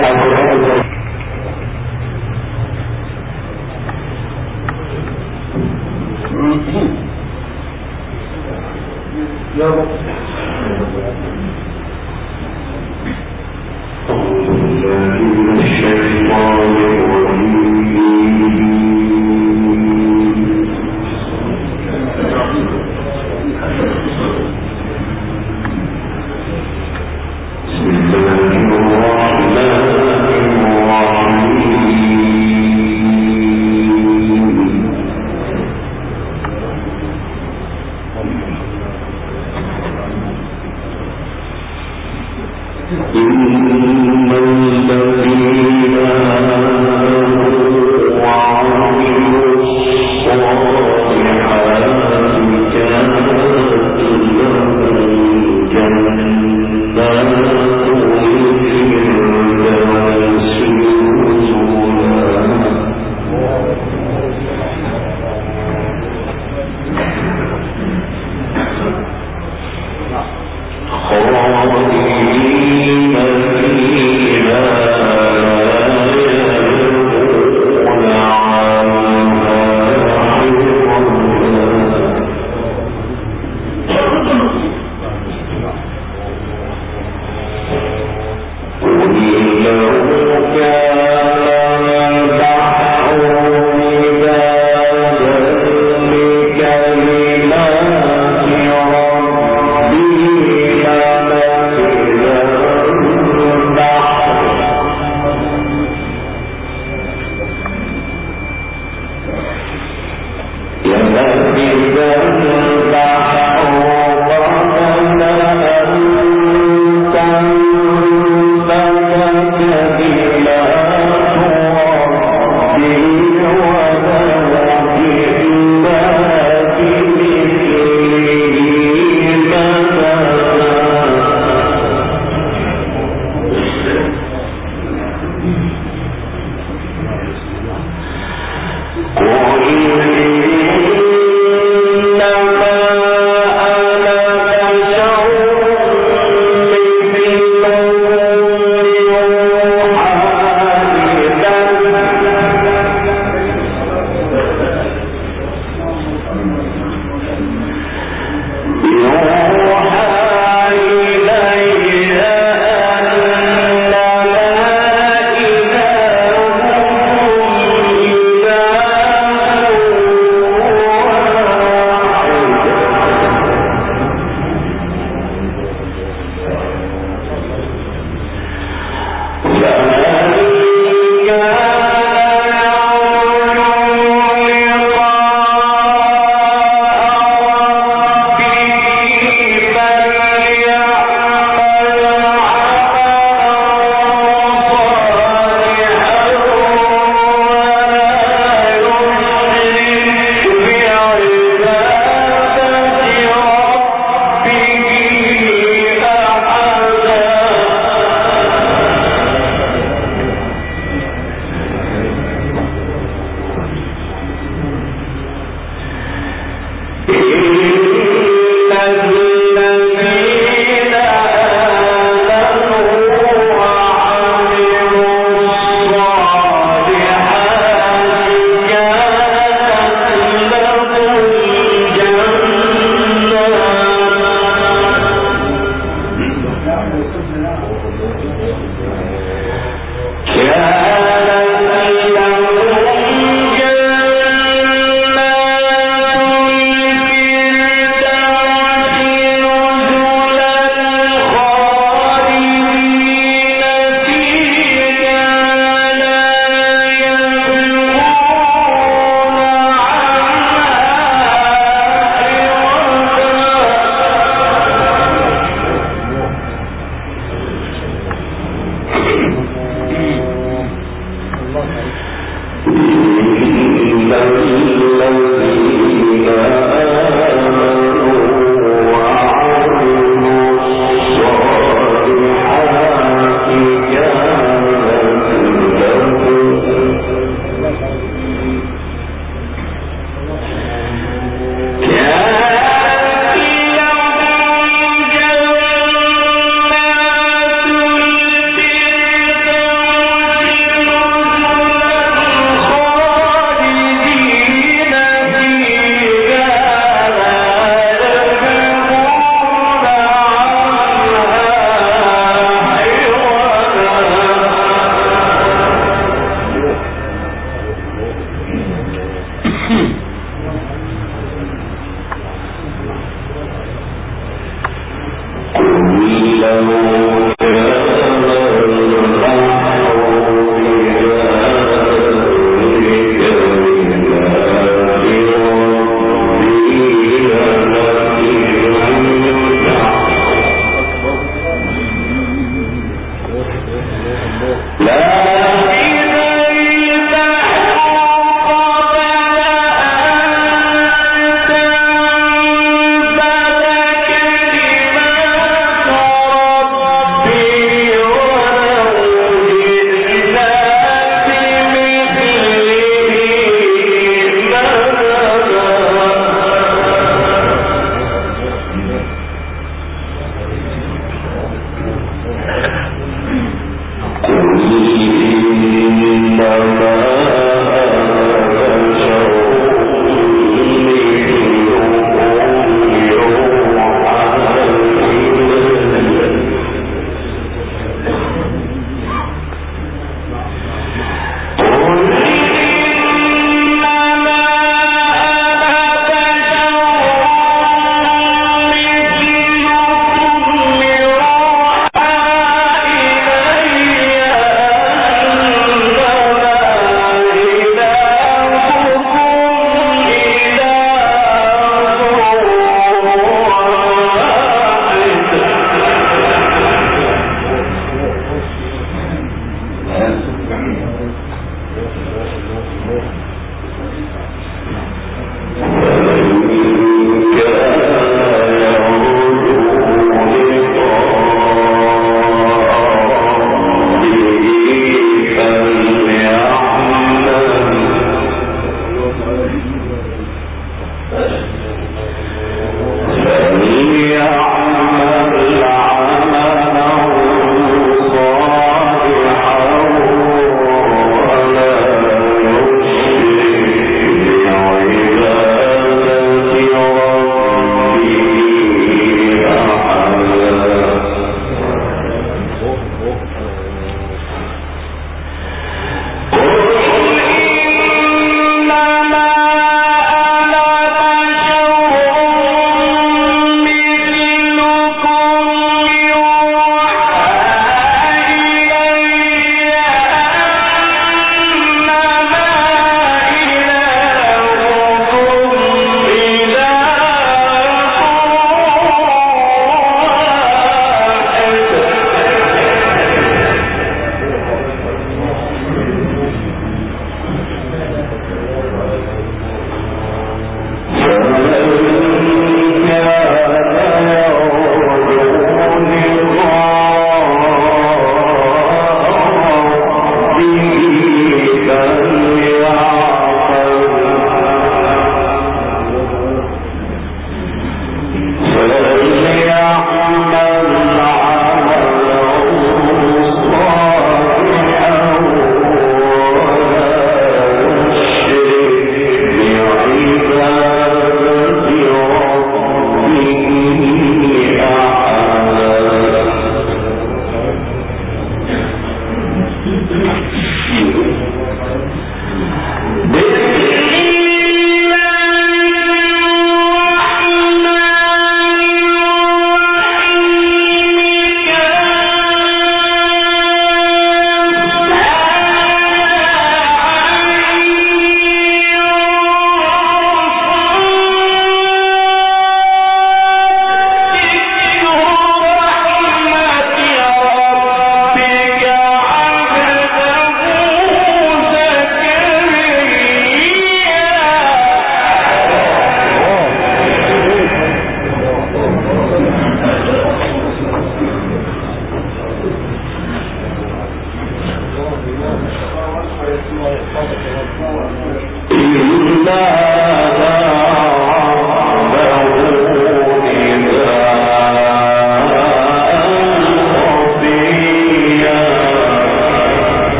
Allah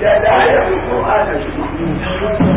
da da ya mutu